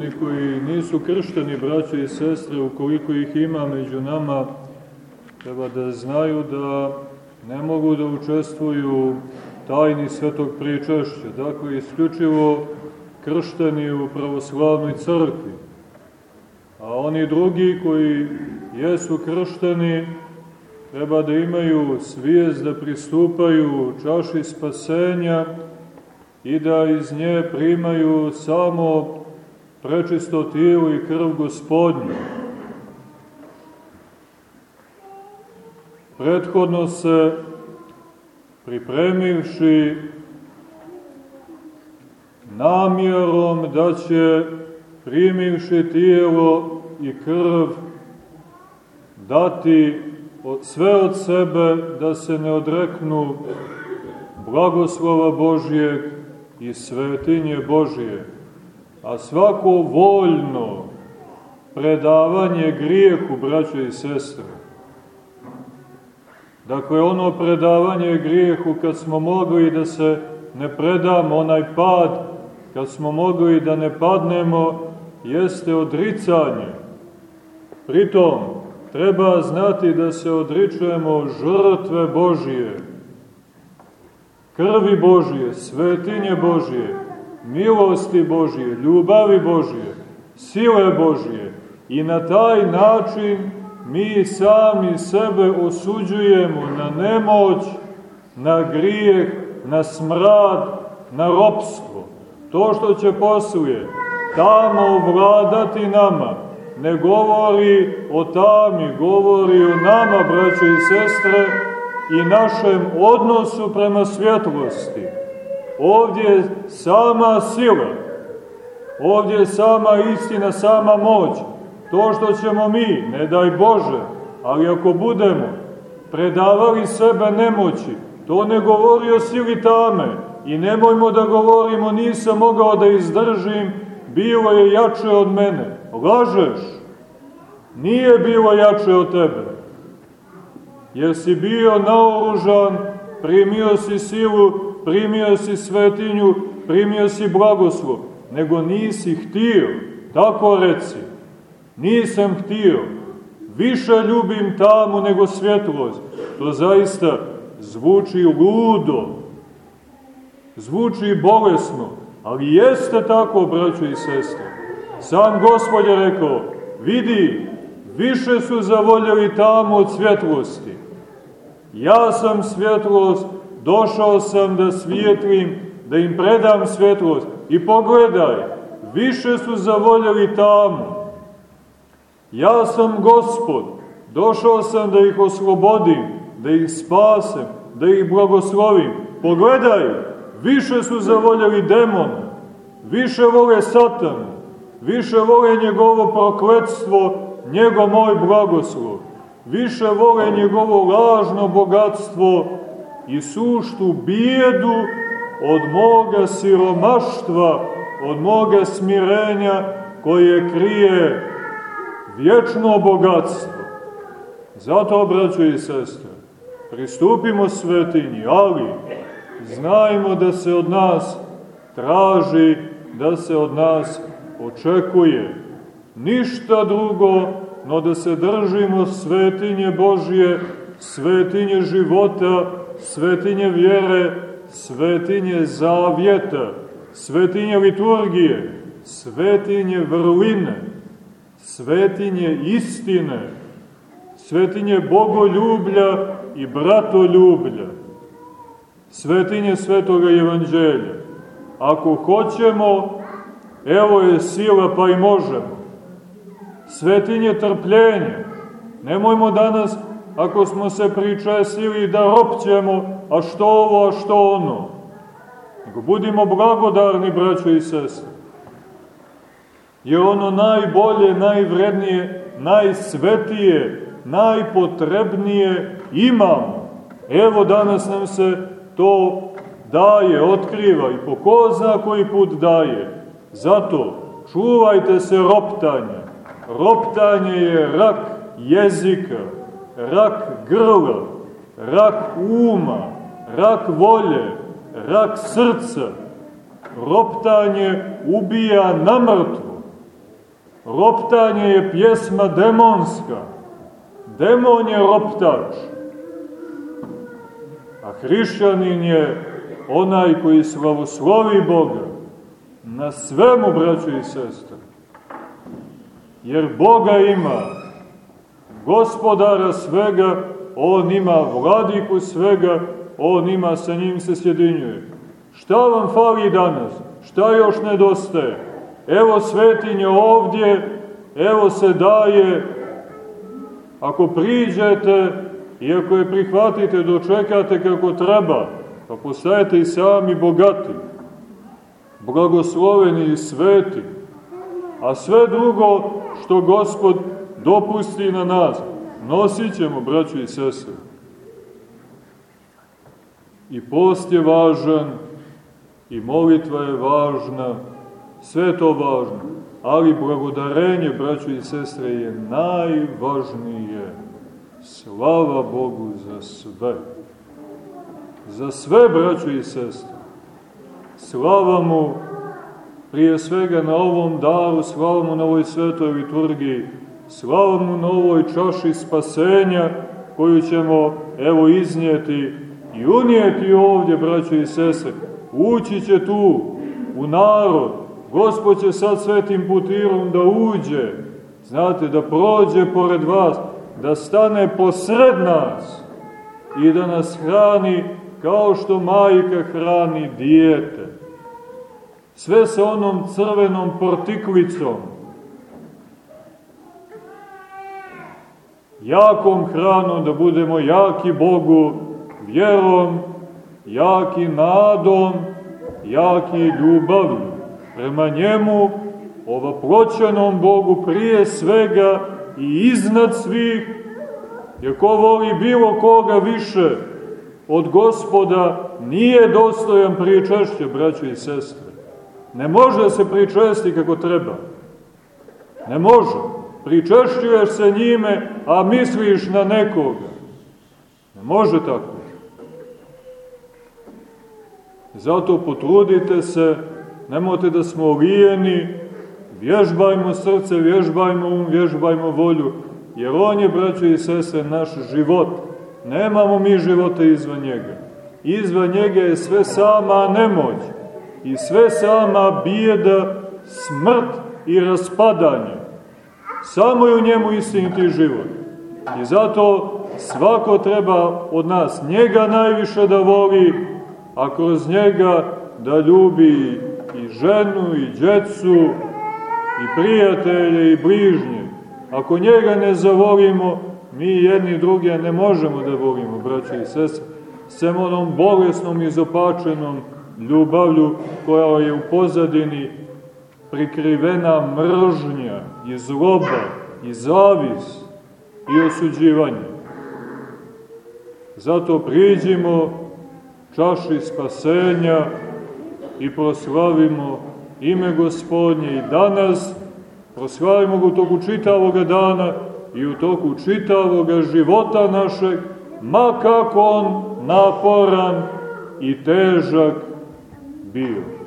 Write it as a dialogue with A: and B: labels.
A: oni koji nisu kršteni, braćo i sestre, ukoliko ih ima među nama, treba da znaju da ne mogu da učestvuju tajni svetog pričešća, dakle isključivo kršteni u pravoslavnoj crkvi. A oni drugi koji jesu kršteni, treba da imaju svijest da pristupaju čaši spasenja i da iz nje primaju samo prečisto tijelo i krv gospodnju. Prethodno se pripremivši namjerom da će primivši tijelo i krv dati sve od sebe da se ne odreknu blagoslova Božijeg i svetinje Božije, a svako voljno predavanje grijehu, braćo i sestre. Dakle, ono predavanje grijehu kad smo mogli da se ne predamo, onaj pad, kad smo mogli da ne padnemo, jeste odricanje. Pritom, treba znati da se odričujemo žrtve Božije, krvi Božije, svetinje Božije, milosti Božije, ljubavi Božije, sile Božije i na taj način mi sami sebe osuđujemo na nemoć, na grijeh, na smrad, na ropstvo. To što će posluje tamo vladati nama, ne govori o tami, govori o nama, braćo i sestre, i našem odnosu prema svjetlosti. Ovdje je sama sila, ovdje je sama istina, sama moć. To što ćemo mi, ne daj Bože, ali ako budemo predavali sebe nemoći, to ne govori o sili tame i nemojmo da govorimo nisam mogao da izdržim, bilo je jače od mene. Lažeš. Nije bilo jače od tebe. Jer si bio naoružan, primio si silu, primio si svetinju, primio si blagoslov, nego nisi htio, tako reci. Nisam htio, više ljubim tamu nego svjetlost. To zaista zvuči ludo, zvuči bolesno, ali jeste tako, braćo i sestre. Sam Gospod je rekao, vidi, više su zavoljeli tamo od svjetlosti. Ja sam svjetlost, došao sam da svijetlim, da im predam svjetlost. I pogledaj, više su zavoljeli tamo. Ja sam Gospod, došao sam da ih oslobodim, da ih spasem, da ih blagoslovim. Pogledaj, više su zavoljeli demona, više vole satanu, više vole njegovo prokledstvo, njegov moj blagoslov, više vole njegovo lažno bogatstvo i suštu bijedu od moga siromaštva, od moga smirenja koje krije vječno bogatstvo. Zato, braćo i sestre, pristupimo svetinji, ali znajmo da se od nas traži, da se od nas očekuje. Ništa drugo, no da se držimo svetinje Božje, svetinje života, svetinje vjere, svetinje zavjeta, svetinje liturgije, svetinje vrline, svetinje istine, svetinje bogoljublja i bratoljublja, svetinje svetoga evanđelja. Ako hoćemo, evo je sila pa i možemo. Svetinje trpljenja. Nemojmo danas, ako smo se pričesili, da ropćemo, a što ovo, a što ono. Nego budimo blagodarni, braćo i sestre. Je ono najbolje, najvrednije, najsvetije, najpotrebnije imamo. Evo danas nam se to daje, otkriva i po ko zna koji put daje. Zato čuvajte se roptanja. Roptanje je rak jezika, rak grla, rak uma, rak volje, rak srca. Roptanje ubija namrtvo. Roptanje je pjesma demonska. Demon je roptač. A hrišćanin je onaj koji slavoslovi Boga na svemu, braćo i sestre. Jer Boga ima, gospodara svega, on ima vladiku svega, on ima, sa njim se sjedinjuje. Šta vam fali danas? Šta još nedostaje? Evo svetinje ovdje, evo se daje, ako priđete i ako je prihvatite, dočekate kako treba, pa postajete i sami bogati, blagosloveni i sveti, a sve drugo što Gospod dopusti na nas, nosit ćemo, braćo i sestre. I post je važan, i molitva je važna, sve to važno, ali blagodarenje, braćo i sestre, je najvažnije. Slava Bogu za sve. Za sve, braćo i sestre. Slava mu prije svega na ovom daru, slava mu na ovoj svetoj liturgiji, slava mu na ovoj čaši spasenja koju ćemo evo iznijeti i unijeti ovdje, braćo i sestre. Ući će tu, u narod. Gospod će sad svetim putirom da uđe, znate, da prođe pored vas, da stane posred nas i da nas hrani kao što majka hrani dijete. Sve sa onom crvenom portiklicom, jakom hranom, da budemo jaki Bogu, vjerom, jaki nadom, jaki ljubavlju. Prema njemu, ovoploćenom Bogu, prije svega i iznad svih, jer ko voli bilo koga više od gospoda, nije dostojan pričešće, braćo i sestre. Ne može se pričesti kako treba. Ne može pričešćuješ se njime, a misliš na nekoga. Ne može tako. Zato potrudite se, nemojte da smo lijeni, vježbajmo srce, vježbajmo um, vježbajmo volju, jer on je, braćo i sese, naš život. Nemamo mi života izvan njega. Izvan njega je sve sama nemoć i sve sama bijeda, smrt i raspadanje. Samo je u njemu istiniti život. I zato svako treba od nas njega najviše da voli, a kroz njega da ljubi i ženu, i djecu, i prijatelje, i bližnje. Ako njega ne zavolimo, mi jedni drugi ne možemo da volimo, braće i sese, sem onom bolesnom i zopačenom ljubavlju koja je u pozadini prikrivena mržnja i zloba i zavis i osuđivanje. Zato priđimo čaši spasenja i proslavimo ime Gospodnje i danas, proslavimo ga u toku čitavoga dana i u toku čitavoga života našeg, ma kako on naporan i težak bio.